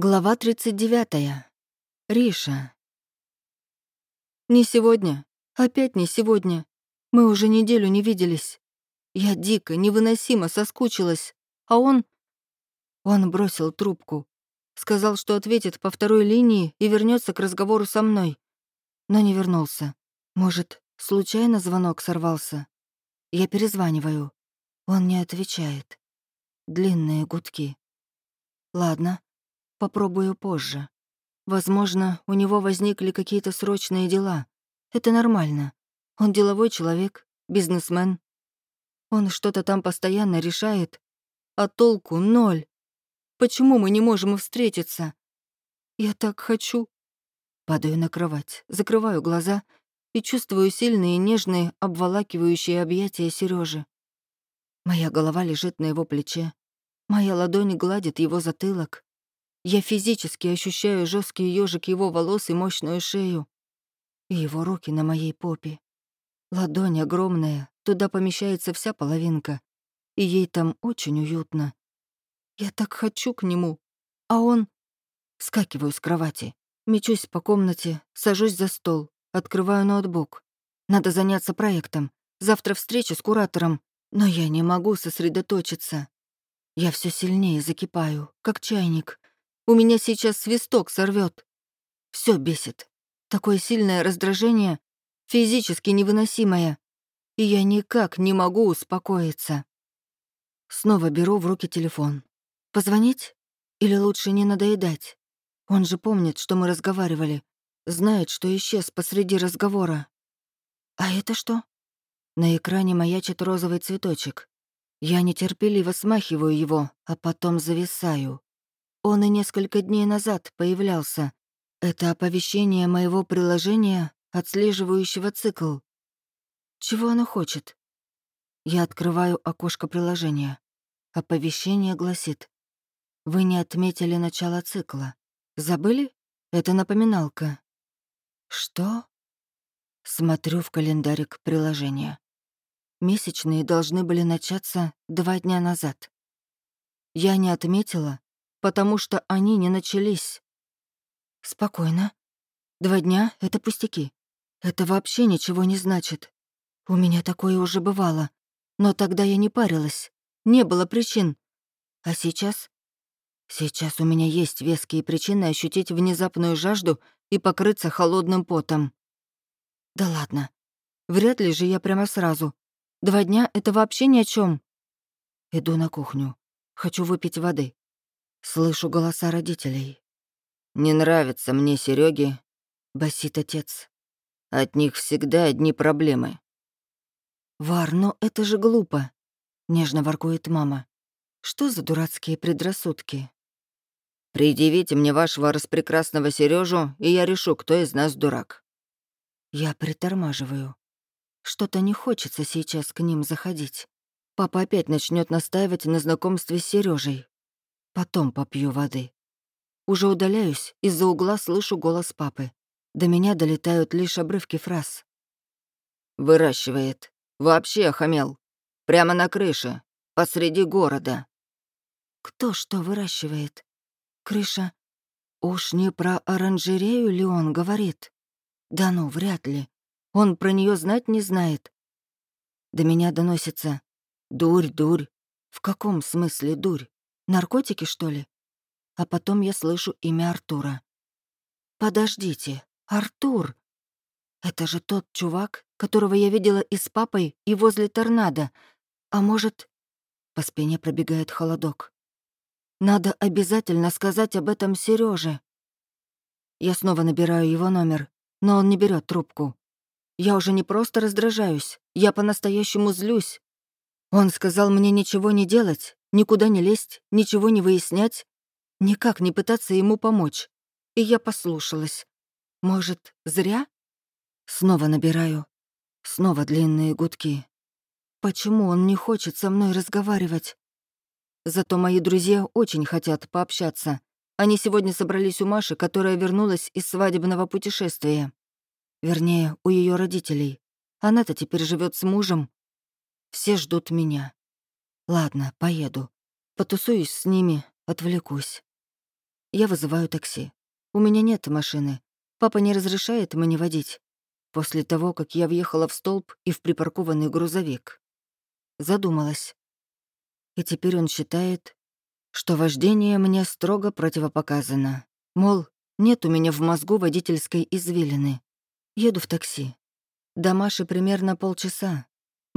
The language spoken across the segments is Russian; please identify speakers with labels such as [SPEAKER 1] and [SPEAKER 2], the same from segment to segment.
[SPEAKER 1] Глава 39. Риша. Не сегодня. Опять не сегодня. Мы уже неделю не виделись. Я дико, невыносимо соскучилась. А он... Он бросил трубку. Сказал, что ответит по второй линии и вернется к разговору со мной. Но не вернулся. Может, случайно звонок сорвался? Я перезваниваю. Он не отвечает. Длинные гудки. Ладно, Попробую позже. Возможно, у него возникли какие-то срочные дела. Это нормально. Он деловой человек, бизнесмен. Он что-то там постоянно решает, а толку ноль. Почему мы не можем встретиться? Я так хочу. Падаю на кровать, закрываю глаза и чувствую сильные, нежные, обволакивающие объятия Сережи. Моя голова лежит на его плече. Моя ладонь гладит его затылок. Я физически ощущаю жесткий ежик его волос и мощную шею. И его руки на моей попе. Ладонь огромная, туда помещается вся половинка. И ей там очень уютно. Я так хочу к нему. А он... Скакиваю с кровати, мечусь по комнате, сажусь за стол, открываю ноутбук. Надо заняться проектом. Завтра встреча с куратором, но я не могу сосредоточиться. Я все сильнее закипаю, как чайник. У меня сейчас свисток сорвет. Все бесит. Такое сильное раздражение, физически невыносимое. И я никак не могу успокоиться. Снова беру в руки телефон. Позвонить? Или лучше не надоедать? Он же помнит, что мы разговаривали. Знает, что исчез посреди разговора. А это что? На экране маячит розовый цветочек. Я нетерпеливо смахиваю его, а потом зависаю. Он и несколько дней назад появлялся. Это оповещение моего приложения, отслеживающего цикл. Чего оно хочет? Я открываю окошко приложения. Оповещение гласит. Вы не отметили начало цикла. Забыли? Это напоминалка. Что? Смотрю в календарик приложения. Месячные должны были начаться два дня назад. Я не отметила, потому что они не начались. Спокойно. Два дня — это пустяки. Это вообще ничего не значит. У меня такое уже бывало. Но тогда я не парилась. Не было причин. А сейчас? Сейчас у меня есть веские причины ощутить внезапную жажду и покрыться холодным потом. Да ладно. Вряд ли же я прямо сразу. Два дня — это вообще ни о чем. Иду на кухню. Хочу выпить воды. Слышу голоса родителей. «Не нравится мне Сереге, басит отец. «От них всегда одни проблемы». «Вар, но это же глупо», — нежно воркует мама. «Что за дурацкие предрассудки?» «Предъявите мне вашего распрекрасного Сережу, и я решу, кто из нас дурак». Я притормаживаю. Что-то не хочется сейчас к ним заходить. Папа опять начнет настаивать на знакомстве с Сережей. Потом попью воды. Уже удаляюсь, из-за угла слышу голос папы. До меня долетают лишь обрывки фраз. «Выращивает. Вообще охамел. Прямо на крыше. Посреди города». «Кто что выращивает? Крыша? Уж не про оранжерею ли он говорит? Да ну, вряд ли. Он про нее знать не знает. До меня доносится «Дурь, дурь». В каком смысле дурь? Наркотики, что ли? А потом я слышу имя Артура. Подождите, Артур! Это же тот чувак, которого я видела и с папой, и возле торнадо. А может... По спине пробегает холодок. Надо обязательно сказать об этом Сереже. Я снова набираю его номер, но он не берет трубку. Я уже не просто раздражаюсь, я по-настоящему злюсь. Он сказал мне ничего не делать, Никуда не лезть, ничего не выяснять, никак не пытаться ему помочь. И я послушалась. Может, зря? Снова набираю. Снова длинные гудки. Почему он не хочет со мной разговаривать? Зато мои друзья очень хотят пообщаться. Они сегодня собрались у Маши, которая вернулась из свадебного путешествия. Вернее, у ее родителей. Она-то теперь живет с мужем. Все ждут меня. Ладно, поеду. Потусуюсь с ними, отвлекусь. Я вызываю такси. У меня нет машины. Папа не разрешает мне водить. После того, как я въехала в столб и в припаркованный грузовик. Задумалась. И теперь он считает, что вождение мне строго противопоказано. Мол, нет у меня в мозгу водительской извилины. Еду в такси. До Маши примерно полчаса.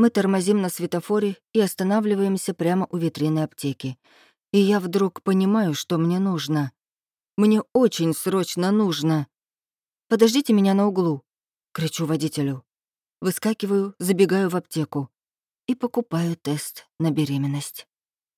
[SPEAKER 1] Мы тормозим на светофоре и останавливаемся прямо у витрины аптеки. И я вдруг понимаю, что мне нужно. Мне очень срочно нужно. «Подождите меня на углу», — кричу водителю. Выскакиваю, забегаю в аптеку и покупаю тест на беременность.